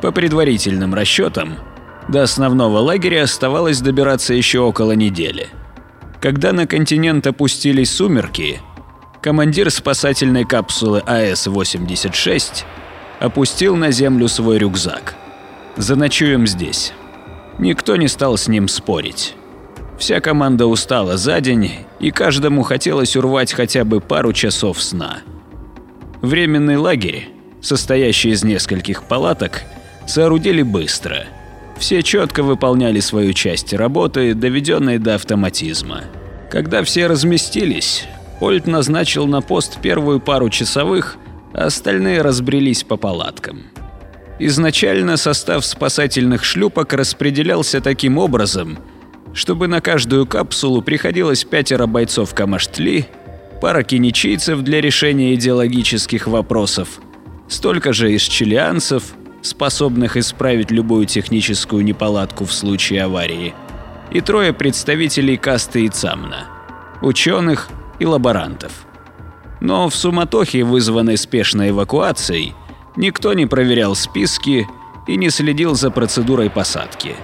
По предварительным расчетам, до основного лагеря оставалось добираться еще около недели. Когда на континент опустились сумерки, командир спасательной капсулы АС-86 опустил на землю свой рюкзак. «Заночуем здесь». Никто не стал с ним спорить. Вся команда устала за день, и каждому хотелось урвать хотя бы пару часов сна. Временный лагерь, состоящий из нескольких палаток, соорудили быстро. Все четко выполняли свою часть работы, доведенной до автоматизма. Когда все разместились, Ольт назначил на пост первую пару часовых, а остальные разбрелись по палаткам. Изначально состав спасательных шлюпок распределялся таким образом, чтобы на каждую капсулу приходилось пятеро бойцов Камаштли, пара киничийцев для решения идеологических вопросов, столько же исчелианцев, способных исправить любую техническую неполадку в случае аварии, и трое представителей касты Ицамна, ученых и лаборантов. Но в суматохе, вызванной спешной эвакуацией, Никто не проверял списки и не следил за процедурой посадки.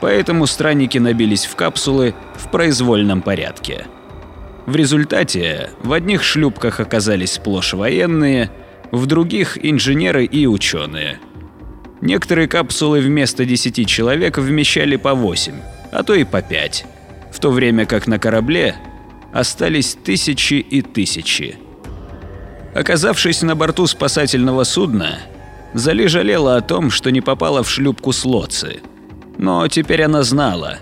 Поэтому странники набились в капсулы в произвольном порядке. В результате в одних шлюпках оказались сплошь военные, в других – инженеры и ученые. Некоторые капсулы вместо 10 человек вмещали по 8, а то и по 5, в то время как на корабле остались тысячи и тысячи. Оказавшись на борту спасательного судна, Зали жалела о том, что не попала в шлюпку с Лоци. Но теперь она знала,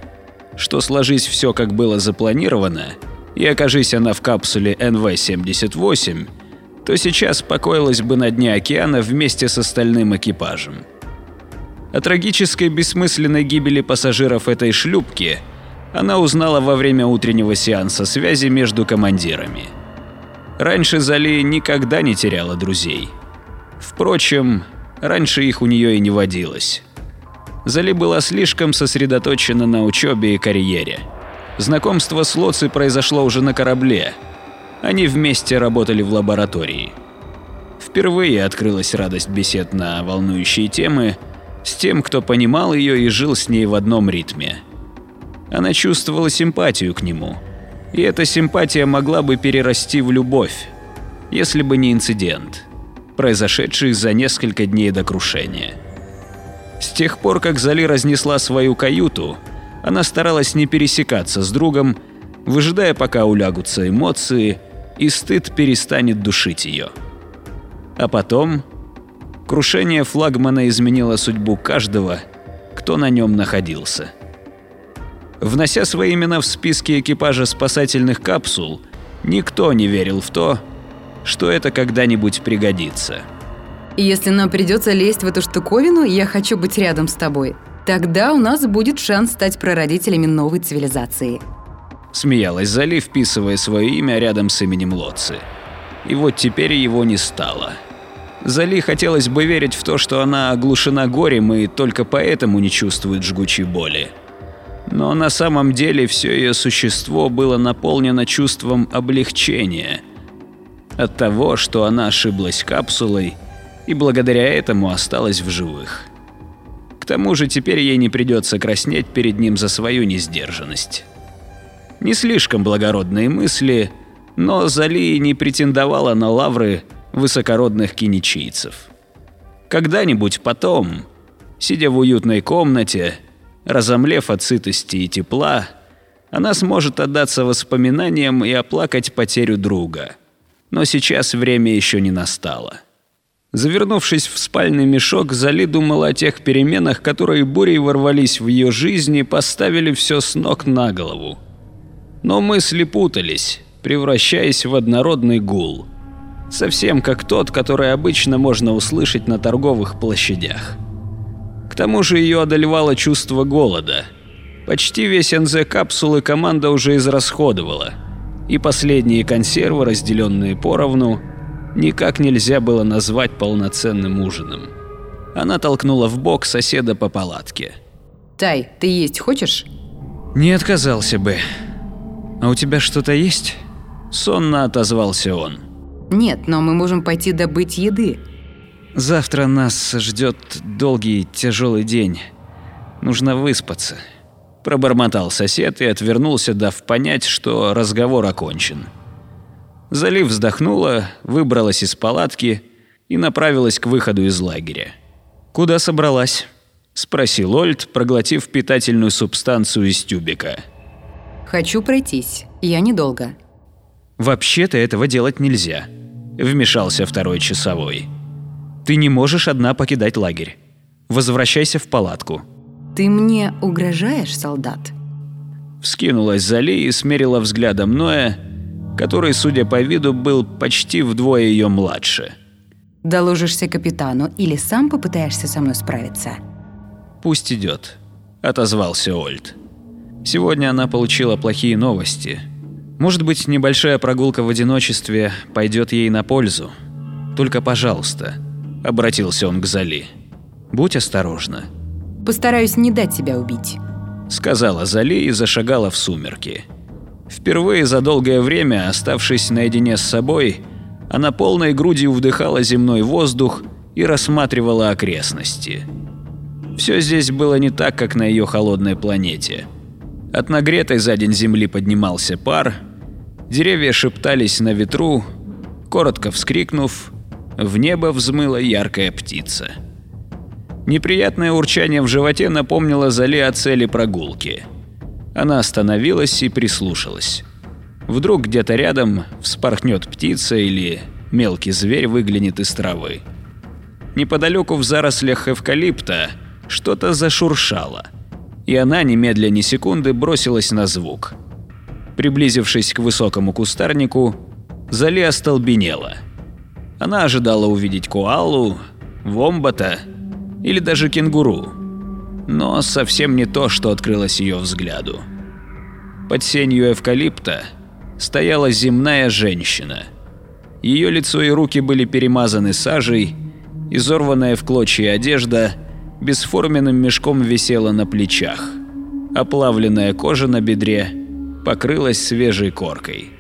что сложись все как было запланировано, и окажись она в капсуле НВ-78, то сейчас покоилась бы на дне океана вместе с остальным экипажем. О трагической бессмысленной гибели пассажиров этой шлюпки она узнала во время утреннего сеанса связи между командирами. Раньше Зали никогда не теряла друзей. Впрочем, раньше их у нее и не водилось. Зали была слишком сосредоточена на учебе и карьере. Знакомство с Лоци произошло уже на корабле. Они вместе работали в лаборатории. Впервые открылась радость бесед на волнующие темы с тем, кто понимал ее и жил с ней в одном ритме. Она чувствовала симпатию к нему – и эта симпатия могла бы перерасти в любовь, если бы не инцидент, произошедший за несколько дней до крушения. С тех пор, как Зали разнесла свою каюту, она старалась не пересекаться с другом, выжидая, пока улягутся эмоции, и стыд перестанет душить ее. А потом крушение флагмана изменило судьбу каждого, кто на нем находился. Внося свои имена в списки экипажа спасательных капсул, никто не верил в то, что это когда-нибудь пригодится. Если нам придется лезть в эту штуковину, я хочу быть рядом с тобой. Тогда у нас будет шанс стать прародителями новой цивилизации. Смеялась Зали, вписывая свое имя рядом с именем Лотцы. И вот теперь его не стало. Зали хотелось бы верить в то, что она оглушена горем и только поэтому не чувствует жгучей боли но на самом деле все ее существо было наполнено чувством облегчения от того, что она ошиблась капсулой и благодаря этому осталась в живых. К тому же теперь ей не придется краснеть перед ним за свою несдержанность. Не слишком благородные мысли, но Зали не претендовала на лавры высокородных киничийцев. Когда-нибудь потом, сидя в уютной комнате, Разомлев от сытости и тепла, она сможет отдаться воспоминаниям и оплакать потерю друга. Но сейчас время еще не настало. Завернувшись в спальный мешок, Зали думала о тех переменах, которые бурей ворвались в ее жизнь и поставили все с ног на голову. Но мысли путались, превращаясь в однородный гул. Совсем как тот, который обычно можно услышать на торговых площадях. К тому же ее одолевало чувство голода. Почти весь НЗ капсулы команда уже израсходовала, и последние консервы, разделенные поровну, никак нельзя было назвать полноценным ужином. Она толкнула в бок соседа по палатке. Тай, ты есть хочешь? Не отказался бы. А у тебя что-то есть? Сонно отозвался он. Нет, но мы можем пойти добыть еды. Завтра нас ждет долгий тяжелый день. Нужно выспаться. Пробормотал сосед и отвернулся, дав понять, что разговор окончен. Залив вздохнула, выбралась из палатки и направилась к выходу из лагеря. «Куда собралась?» – спросил Ольд, проглотив питательную субстанцию из тюбика. «Хочу пройтись. Я недолго». «Вообще-то этого делать нельзя», – вмешался второй часовой. «Ты не можешь одна покидать лагерь. Возвращайся в палатку». «Ты мне угрожаешь, солдат?» Вскинулась Зали и смерила взглядом Ноя, который, судя по виду, был почти вдвое ее младше. «Доложишься капитану или сам попытаешься со мной справиться?» «Пусть идет», – отозвался Ольд. Сегодня она получила плохие новости. Может быть, небольшая прогулка в одиночестве пойдет ей на пользу. Только, пожалуйста, обратился он к Зали. Будь осторожна. Постараюсь не дать тебя убить», – сказала Зали и зашагала в сумерки. Впервые за долгое время, оставшись наедине с собой, она полной грудью вдыхала земной воздух и рассматривала окрестности. Все здесь было не так, как на ее холодной планете. От нагретой за день земли поднимался пар, деревья шептались на ветру, коротко вскрикнув, в небо взмыла яркая птица. Неприятное урчание в животе напомнило Зале о цели прогулки. Она остановилась и прислушалась. Вдруг где-то рядом вспорхнет птица или мелкий зверь выглянет из травы. Неподалеку в зарослях эвкалипта что-то зашуршало, и она немедля ни секунды бросилась на звук. Приблизившись к высокому кустарнику, Зали остолбенела. Она ожидала увидеть коалу, вомбата или даже кенгуру. Но совсем не то, что открылось ее взгляду. Под сенью эвкалипта стояла земная женщина. Ее лицо и руки были перемазаны сажей, изорванная в клочья одежда бесформенным мешком висела на плечах. Оплавленная кожа на бедре покрылась свежей коркой.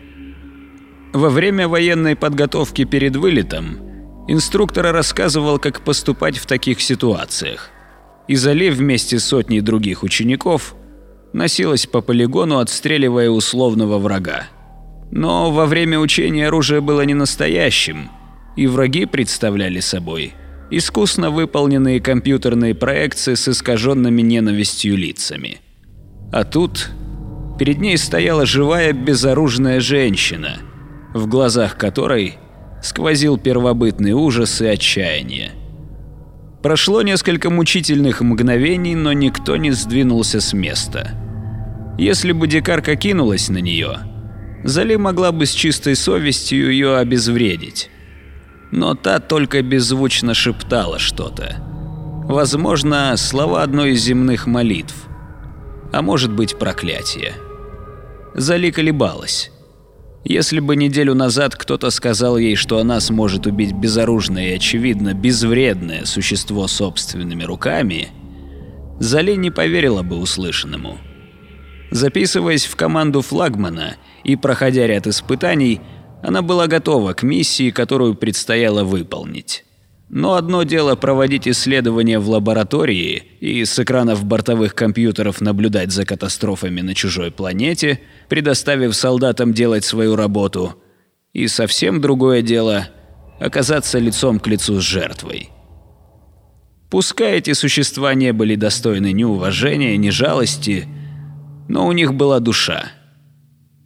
Во время военной подготовки перед вылетом Инструктор рассказывал, как поступать в таких ситуациях. Изоли вместе с сотней других учеников носилась по полигону, отстреливая условного врага. Но во время учения оружие было не настоящим, и враги представляли собой искусно выполненные компьютерные проекции с искаженными ненавистью лицами. А тут перед ней стояла живая безоружная женщина, в глазах которой сквозил первобытный ужас и отчаяние. Прошло несколько мучительных мгновений, но никто не сдвинулся с места. Если бы дикарка кинулась на нее, Зали могла бы с чистой совестью ее обезвредить. Но та только беззвучно шептала что-то. Возможно, слова одной из земных молитв. А может быть, проклятие. Зали колебалась. Если бы неделю назад кто-то сказал ей, что она сможет убить безоружное и, очевидно, безвредное существо собственными руками, Зали не поверила бы услышанному. Записываясь в команду флагмана и проходя ряд испытаний, она была готова к миссии, которую предстояло выполнить. Но одно дело проводить исследования в лаборатории и с экранов бортовых компьютеров наблюдать за катастрофами на чужой планете, предоставив солдатам делать свою работу, и совсем другое дело – оказаться лицом к лицу с жертвой. Пускай эти существа не были достойны ни уважения, ни жалости, но у них была душа.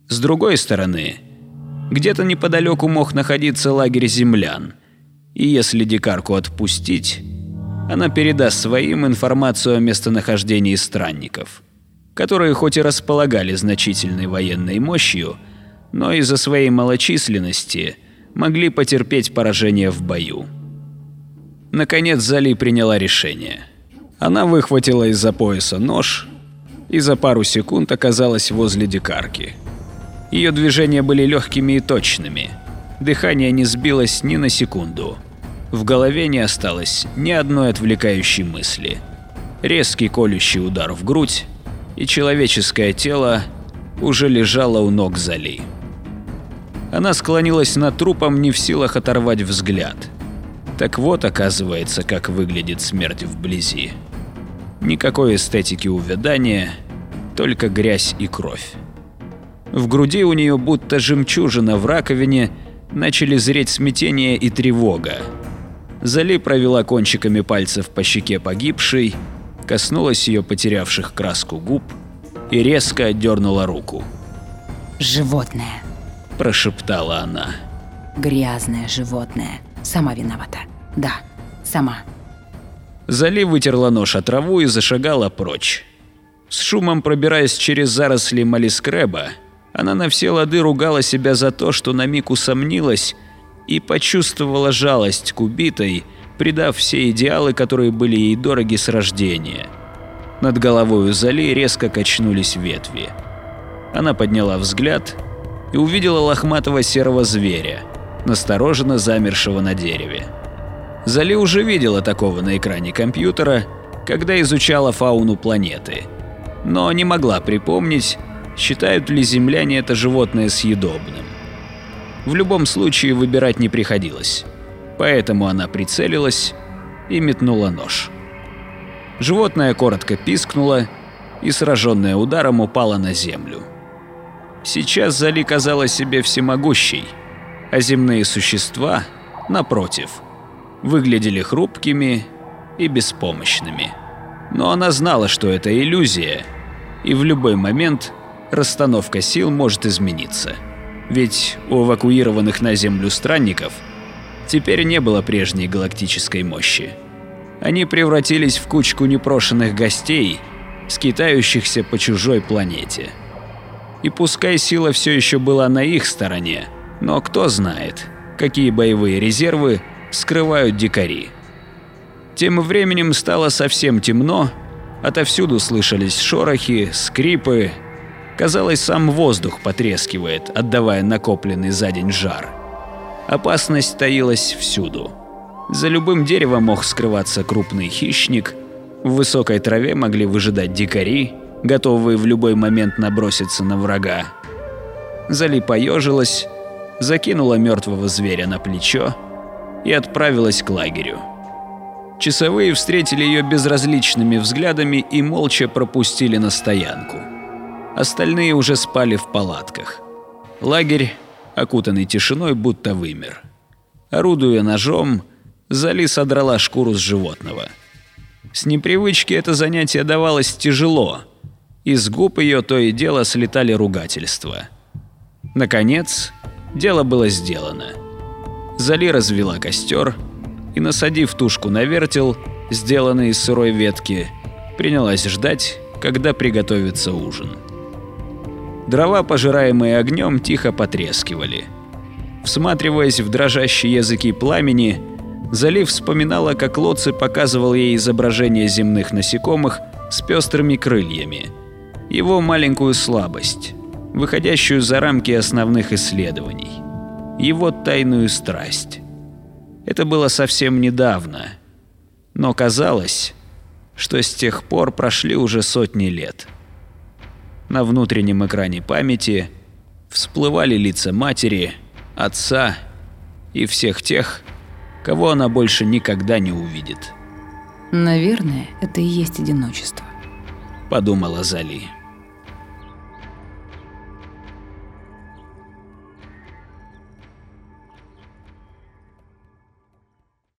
С другой стороны, где-то неподалеку мог находиться лагерь землян – и если дикарку отпустить, она передаст своим информацию о местонахождении странников, которые хоть и располагали значительной военной мощью, но из-за своей малочисленности могли потерпеть поражение в бою. Наконец Зали приняла решение. Она выхватила из-за пояса нож и за пару секунд оказалась возле дикарки. Ее движения были легкими и точными. Дыхание не сбилось ни на секунду. В голове не осталось ни одной отвлекающей мысли. Резкий колющий удар в грудь, и человеческое тело уже лежало у ног Зали. Она склонилась над трупом, не в силах оторвать взгляд. Так вот, оказывается, как выглядит смерть вблизи. Никакой эстетики увядания, только грязь и кровь. В груди у нее будто жемчужина в раковине начали зреть смятение и тревога. Зали провела кончиками пальцев по щеке погибшей, коснулась ее потерявших краску губ и резко отдернула руку. «Животное», – прошептала она. «Грязное животное. Сама виновата. Да, сама». Зали вытерла нож от траву и зашагала прочь. С шумом пробираясь через заросли малискреба, она на все лады ругала себя за то, что на миг усомнилась и почувствовала жалость к убитой, предав все идеалы, которые были ей дороги с рождения. Над головой у Зали резко качнулись ветви. Она подняла взгляд и увидела лохматого серого зверя, настороженно замершего на дереве. Зали уже видела такого на экране компьютера, когда изучала фауну планеты, но не могла припомнить, считают ли земляне это животное съедобным. В любом случае выбирать не приходилось, поэтому она прицелилась и метнула нож. Животное коротко пискнуло и, сраженное ударом, упало на землю. Сейчас Зали казалась себе всемогущей, а земные существа, напротив, выглядели хрупкими и беспомощными. Но она знала, что это иллюзия, и в любой момент расстановка сил может измениться. Ведь у эвакуированных на Землю странников теперь не было прежней галактической мощи. Они превратились в кучку непрошенных гостей, скитающихся по чужой планете. И пускай сила все еще была на их стороне, но кто знает, какие боевые резервы скрывают дикари. Тем временем стало совсем темно, отовсюду слышались шорохи, скрипы, Казалось, сам воздух потрескивает, отдавая накопленный за день жар. Опасность таилась всюду. За любым деревом мог скрываться крупный хищник, в высокой траве могли выжидать дикари, готовые в любой момент наброситься на врага. Зали поежилась, закинула мертвого зверя на плечо и отправилась к лагерю. Часовые встретили ее безразличными взглядами и молча пропустили на стоянку. Остальные уже спали в палатках. Лагерь, окутанный тишиной, будто вымер. Орудуя ножом, Зали содрала шкуру с животного. С непривычки это занятие давалось тяжело. Из губ ее то и дело слетали ругательства. Наконец, дело было сделано. Зали развела костер и, насадив тушку на вертел, сделанный из сырой ветки, принялась ждать, когда приготовится ужин. Дрова, пожираемые огнем, тихо потрескивали. Всматриваясь в дрожащие языки пламени, Залив вспоминала, как Лоци показывал ей изображение земных насекомых с пестрыми крыльями. Его маленькую слабость, выходящую за рамки основных исследований. Его тайную страсть. Это было совсем недавно. Но казалось, что с тех пор прошли уже сотни лет. На внутреннем экране памяти всплывали лица матери, отца и всех тех, кого она больше никогда не увидит. Наверное, это и есть одиночество. Подумала Зали.